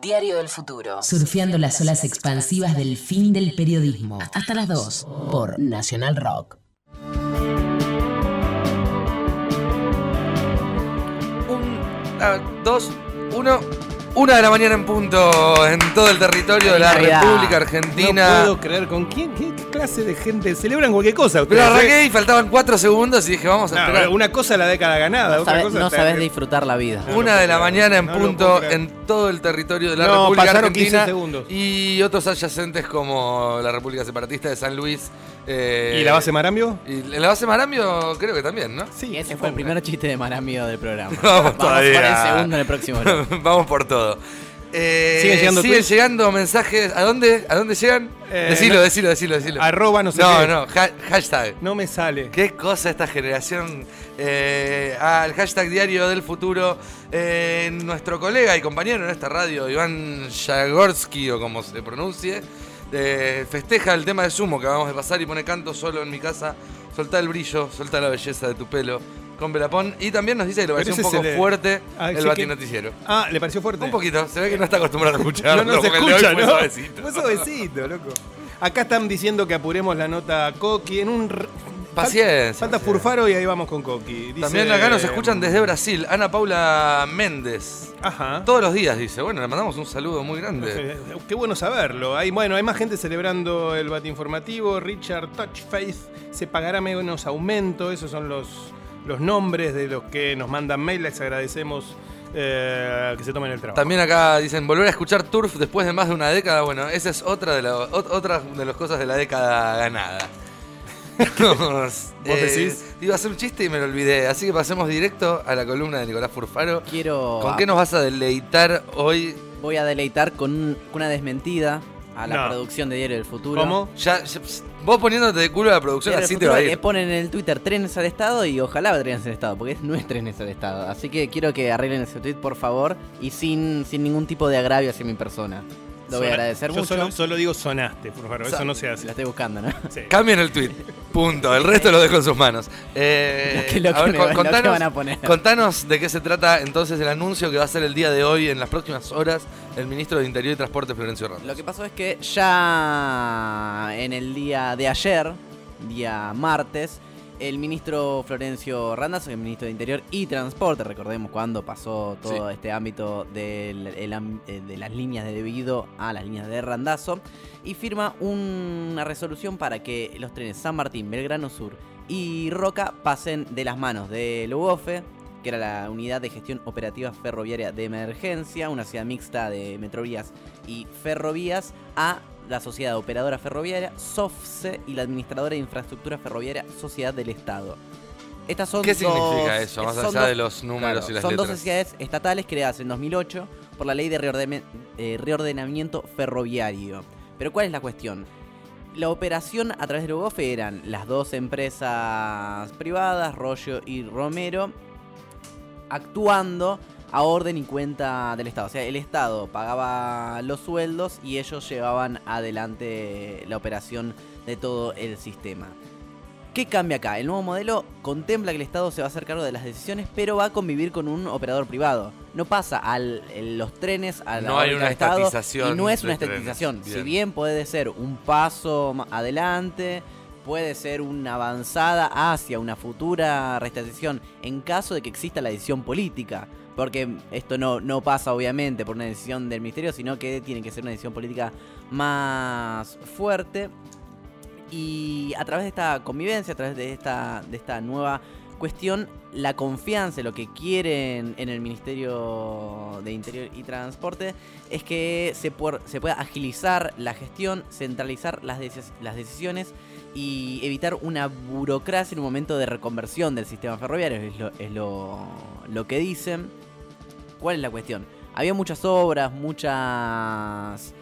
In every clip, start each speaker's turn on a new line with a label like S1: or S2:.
S1: Diario del Futuro.
S2: Surfeando las olas expansivas del fin del periodismo. Hasta las 2 por Nacional Rock.
S3: Un, ah, dos, uno. Una de la mañana en punto en todo el territorio de la
S4: Navidad.
S3: República Argentina.
S5: No puedo creer con quién, qué, clase de gente celebran cualquier cosa.
S3: Pero
S5: ustedes, ¿eh?
S3: arranqué y faltaban cuatro segundos y dije, vamos a
S5: No,
S3: esperar.
S5: una cosa la década ganada,
S4: No,
S5: otra
S4: sabes,
S5: cosa
S4: no sabes disfrutar la vida.
S5: No,
S3: Una de la mañana en punto en todo el territorio de la
S5: No,
S3: República
S5: pasaron 15
S3: Argentina
S5: segundos.
S3: y otros adyacentes como la República Separatista de San Luis. Eh,
S5: ¿Y la base Marambio?
S3: Y la base Marambio creo que también, ¿no?
S5: Sí.
S4: Ese fue el primer chiste de Maramio del programa.
S3: Vamos todavía.
S4: por el segundo en el próximo.
S3: Vamos por todo. Eh,
S5: ¿Siguen llegando
S3: siguen
S5: tweets?
S3: llegando mensajes. ¿A dónde? ¿A dónde llegan?
S5: Eh,
S3: decilo,
S5: no-
S3: decilo, decilo, decilo.
S5: Arroba no sé
S3: no,
S5: qué.
S3: no, ha- hashtag.
S5: No me sale.
S3: Qué cosa esta generación. Eh, al hashtag diario del futuro. eh, nuestro colega y compañero en esta radio, Iván Jagorsky, o como se pronuncie, eh, festeja el tema de sumo que vamos de pasar y pone canto solo en mi casa. Soltá el brillo, soltá la belleza de tu pelo. Con Belapón. Y también nos dice que le pareció un poco fuerte
S5: Ah,
S3: el
S5: sí que-
S3: batinoticiero.
S5: Ah, ¿le pareció fuerte?
S3: Un poquito, se ve que no está acostumbrado a escucharlo.
S5: No, no se escucha,
S3: fue
S5: ¿no?
S3: suavecito.
S5: Fue suavecito, loco. Acá están diciendo que apuremos la nota a Coqui en un...
S3: Paciencia,
S5: Falta. Furfaro y ahí vamos con Coqui. Dice-
S3: También acá nos escuchan desde Brasil, Ana Paula Méndez.
S5: Ajá.
S3: Todos los días dice. Bueno, le mandamos un saludo muy grande.
S5: Eh, Qué bueno saberlo. Hay, bueno, hay más gente celebrando el bate informativo. Richard Touchface se pagará menos aumento. Esos son los, los nombres de los que nos mandan mail. Les agradecemos eh, que se tomen el trabajo.
S3: También acá dicen volver a escuchar Turf después de más de una década. Bueno, esa es otra de, la- ot- otra de las cosas de la década ganada. Vos
S5: decís?
S3: Iba a hacer un chiste y me lo olvidé. Así que pasemos directo a la columna de Nicolás Furfaro.
S4: Quiero.
S3: ¿Con qué nos vas a deleitar hoy?
S4: Voy a deleitar con un- una desmentida a la
S5: No.
S4: producción de Diario del Futuro.
S5: ¿Cómo?
S3: Ya, ya- vos poniéndote de culo a la producción,
S4: Diario
S3: así te va a
S4: Futuro,
S3: ir.
S4: que ponen en el Twitter trenes al Estado y ojalá trenes al Estado, porque no es trenes al Estado. Así que quiero que arreglen ese tweet, por favor, y sin, sin ningún tipo de agravio hacia mi persona. Lo voy a agradecer
S5: Yo
S4: mucho.
S5: solo, solo digo sonaste, Furfaro. Eso no se
S4: La
S5: hace.
S4: estoy buscando, ¿no?
S5: Sí.
S3: Cambien el tweet. Punto. El resto lo dejo en sus manos. Eh,
S4: Lo que- lo que
S3: a ver,
S4: me-
S3: con-
S4: lo que
S3: contanos,
S4: van a poner.
S3: contanos de qué se trata entonces el anuncio que va a hacer el día de hoy, en las próximas horas, el ministro de Interior y Transporte, Florencio Ramos.
S4: Lo que pasó es que ya en el día de ayer, día martes, el ministro Florencio Randazzo, el ministro de Interior y Transporte, recordemos cuando pasó todo
S3: Sí.
S4: este ámbito del- el am- eh, de las líneas de debido a las líneas de Randazzo, y firma una resolución para que los trenes San Martín, Belgrano Sur y Roca pasen de las manos del UOFE, que era la Unidad de Gestión Operativa Ferroviaria de Emergencia, una ciudad mixta de metrovías y ferrovías, a la Sociedad Operadora Ferroviaria, SOFCE, y la Administradora de Infraestructura Ferroviaria, Sociedad del Estado. Estas son
S3: ¿Qué
S4: dos-
S3: significa eso, más
S4: son
S3: allá
S4: dos-
S3: de los números
S4: Claro,
S3: y las
S4: son dos
S3: letras?
S4: sociedades estatales creadas en 2008 por la Ley de eh, Reordenamiento Ferroviario. Pero ¿cuál es la cuestión? La operación a través del UGOFE eran las dos empresas privadas, Rollo y Romero, actuando a orden y cuenta del Estado. O sea, el Estado pagaba los sueldos y ellos llevaban adelante la operación de todo el sistema. ¿Qué cambia acá? El nuevo modelo contempla que el Estado se va a hacer cargo de las decisiones, pero va a convivir con un operador privado. No pasa a los trenes a la
S3: No hay una
S4: Estado,
S3: estatización
S4: Y no es una estatización. Si
S3: Bien.
S4: puede ser un paso adelante, puede ser una avanzada hacia una futura restatización en caso de que exista la decisión política. Porque esto no, no pasa obviamente por una decisión del ministerio, sino que tiene que ser una decisión política más fuerte. Y a través de esta convivencia, a través de esta, de esta nueva cuestión, la confianza, lo que quieren en el Ministerio de Interior y Transporte, es que se, por- se pueda agilizar la gestión, centralizar las, decis- las decisiones y evitar una burocracia en un momento de reconversión del sistema ferroviario, es lo, es lo, lo que dicen. ¿Cuál es la cuestión? Había muchas obras, muchas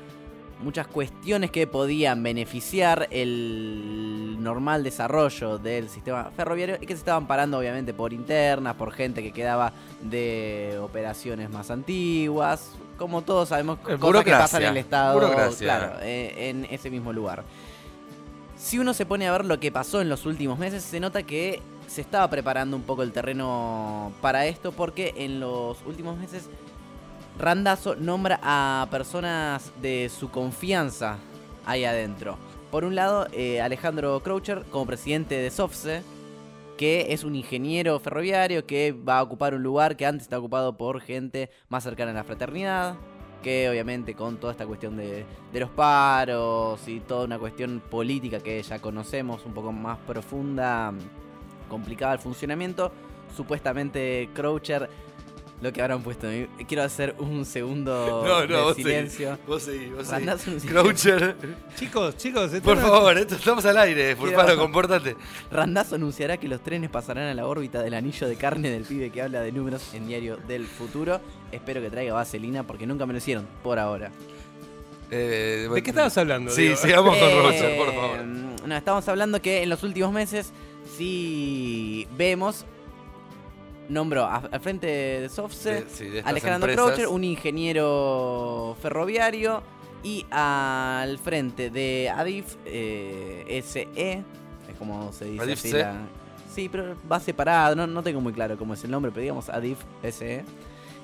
S4: muchas cuestiones que podían beneficiar el normal desarrollo del sistema ferroviario y que se estaban parando obviamente por internas, por gente que quedaba de operaciones más antiguas, como todos sabemos,
S3: Eh,
S4: cosas que pasan en el Estado, claro, eh, en ese mismo lugar. Si uno se pone a ver lo que pasó en los últimos meses, se nota que se estaba preparando un poco el terreno para esto porque en los últimos meses Randazo nombra a personas de su confianza ahí adentro. Por un lado, eh, Alejandro Croucher como presidente de SOFSE, que es un ingeniero ferroviario que va a ocupar un lugar que antes estaba ocupado por gente más cercana a la fraternidad, que obviamente con toda esta cuestión de, de los paros y toda una cuestión política que ya conocemos, un poco más profunda, complicada el funcionamiento, supuestamente Croucher lo que habrán puesto. Quiero hacer un segundo
S3: No, no,
S4: de
S3: vos
S4: silencio.
S3: seguí, vos seguí, vos seguí. Croucher,
S5: Chicos, chicos,
S3: por
S5: no-
S3: favor, esto, estamos al aire, Fulparo,
S4: Quiero-
S3: compórtate.
S4: Randazzo anunciará que los trenes pasarán a la órbita del anillo de carne del pibe que habla de números en Diario del Futuro. Espero que traiga vaselina porque nunca me lo hicieron por ahora.
S3: Eh,
S5: ¿De qué estabas hablando?
S3: Sí, sigamos con
S4: Eh,
S3: Roger, por favor.
S4: No, estamos hablando que en los últimos meses sí vemos, nombro a- al frente de
S3: De- sí, de estas
S4: Alejandro
S3: empresas.
S4: Croucher, un ingeniero ferroviario, y al frente de Adif eh, SE, es como se dice
S3: Adif
S4: así la- Sí, pero va separado, no, no tengo muy claro cómo es el nombre, pero digamos Adif SE,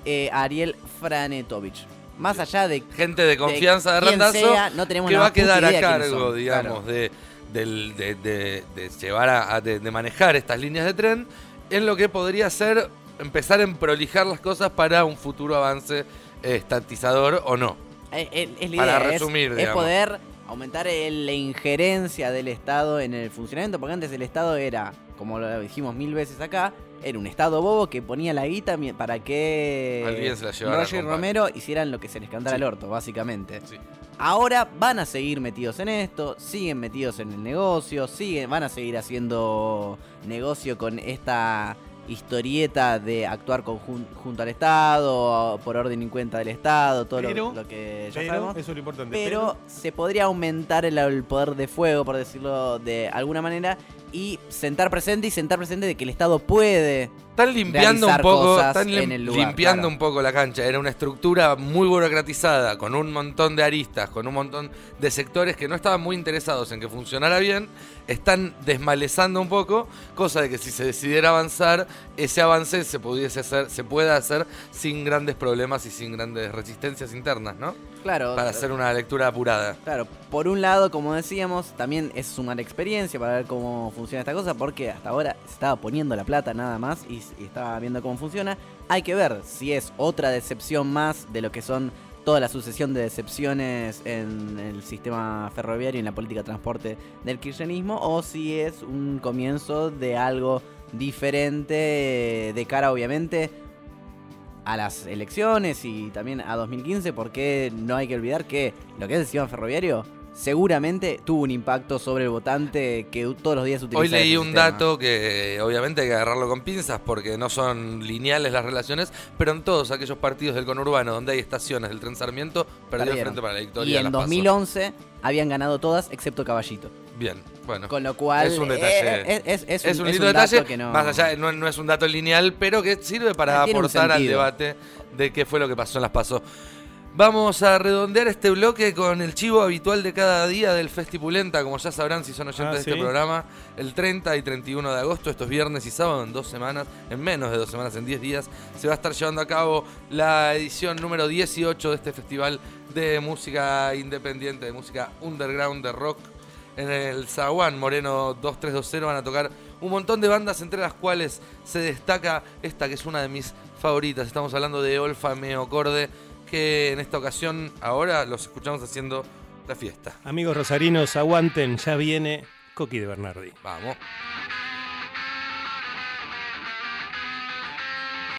S4: eh, Ariel Franetovich. Más allá de
S3: Gente de confianza de, Randazo
S4: sea, no tenemos
S3: que va a quedar a cargo, digamos,
S4: claro.
S3: de, del- de, de- de llevar a, a- de, de manejar estas líneas de tren en lo que podría ser empezar a prolijar las cosas para un futuro avance eh, estatizador o no.
S4: Eh, eh, es la
S3: Para
S4: idea,
S3: resumir,
S4: es, poder aumentar el- la injerencia del Estado en el funcionamiento, porque antes el Estado era, como lo dijimos mil veces acá, era un Estado bobo que ponía la guita para que
S3: Alguien se la llevara,
S4: Roger y. Romero hicieran lo que se les cantara
S3: Sí.
S4: el orto, básicamente.
S3: Sí.
S4: Ahora van a seguir metidos en esto, siguen metidos en el negocio, siguen, van a seguir haciendo negocio con esta historieta de actuar junto al Estado, por orden y cuenta del Estado, todo lo-
S5: Pero-
S4: lo, que ya
S5: Pero,
S4: sabemos.
S5: eso es lo importante.
S4: Pero se podría aumentar el, el poder de fuego, por decirlo de alguna manera, y sentar presente y sentar presente de que el Estado puede.
S3: Están limpiando un poco, están lim-
S4: en el lugar,
S3: limpiando
S4: claro.
S3: un poco la cancha. Era una estructura muy burocratizada, con un montón de aristas, con un montón de sectores que no estaban muy interesados en que funcionara bien. Están desmalezando un poco, cosa de que si se decidiera avanzar, ese avance se pudiese hacer, se pueda hacer sin grandes problemas y sin grandes resistencias internas, ¿no?
S4: Claro.
S3: Para hacer una lectura apurada.
S4: Claro, por un lado, como decíamos, también es sumar experiencia para ver cómo funciona esta cosa, porque hasta ahora se estaba poniendo la plata nada más y, estaba viendo cómo funciona. Hay que ver si es otra decepción más de lo que son toda la sucesión de decepciones en el sistema ferroviario y en la política de transporte del kirchnerismo, o si es un comienzo de algo diferente de cara, obviamente, a las elecciones y también a 2015, porque no hay que olvidar que lo que es el sistema ferroviario seguramente tuvo un impacto sobre el votante que todos los días utiliza.
S3: Hoy leí un
S4: sistema.
S3: dato que obviamente hay que agarrarlo con pinzas porque no son lineales las relaciones, pero en todos aquellos partidos del conurbano donde hay estaciones del tren Sarmiento, perdió el frente para la victoria.
S4: Y en
S3: las PASO.
S4: 2011 habían ganado todas excepto Caballito.
S3: Bien, bueno.
S4: Con lo cual
S3: Es un detalle.
S4: eh, es, es- es
S3: es
S4: un,
S3: lindo
S4: un
S3: detalle,
S4: que no...
S3: más allá, no, no es un dato lineal, pero que sirve para aportar al debate de qué fue lo que pasó en las PASO. Vamos a redondear este bloque con el chivo habitual de cada día del Festipulenta, como ya sabrán si son oyentes
S5: Ah,
S3: de este programa, el 30 y 31 de agosto, estos viernes y sábado, en dos semanas, en menos de dos semanas, en 10 días, se va a estar llevando a cabo la edición número 18 de este festival de música independiente, de música underground, de rock. En el Zaguán Moreno 2320 van a tocar un montón de bandas, entre las cuales se destaca esta que es una de mis favoritas. Estamos hablando de Olfa Meocorde, que en esta ocasión ahora los escuchamos haciendo la fiesta.
S5: Amigos rosarinos, aguanten, ya viene Coqui de Bernardi.
S3: Vamos.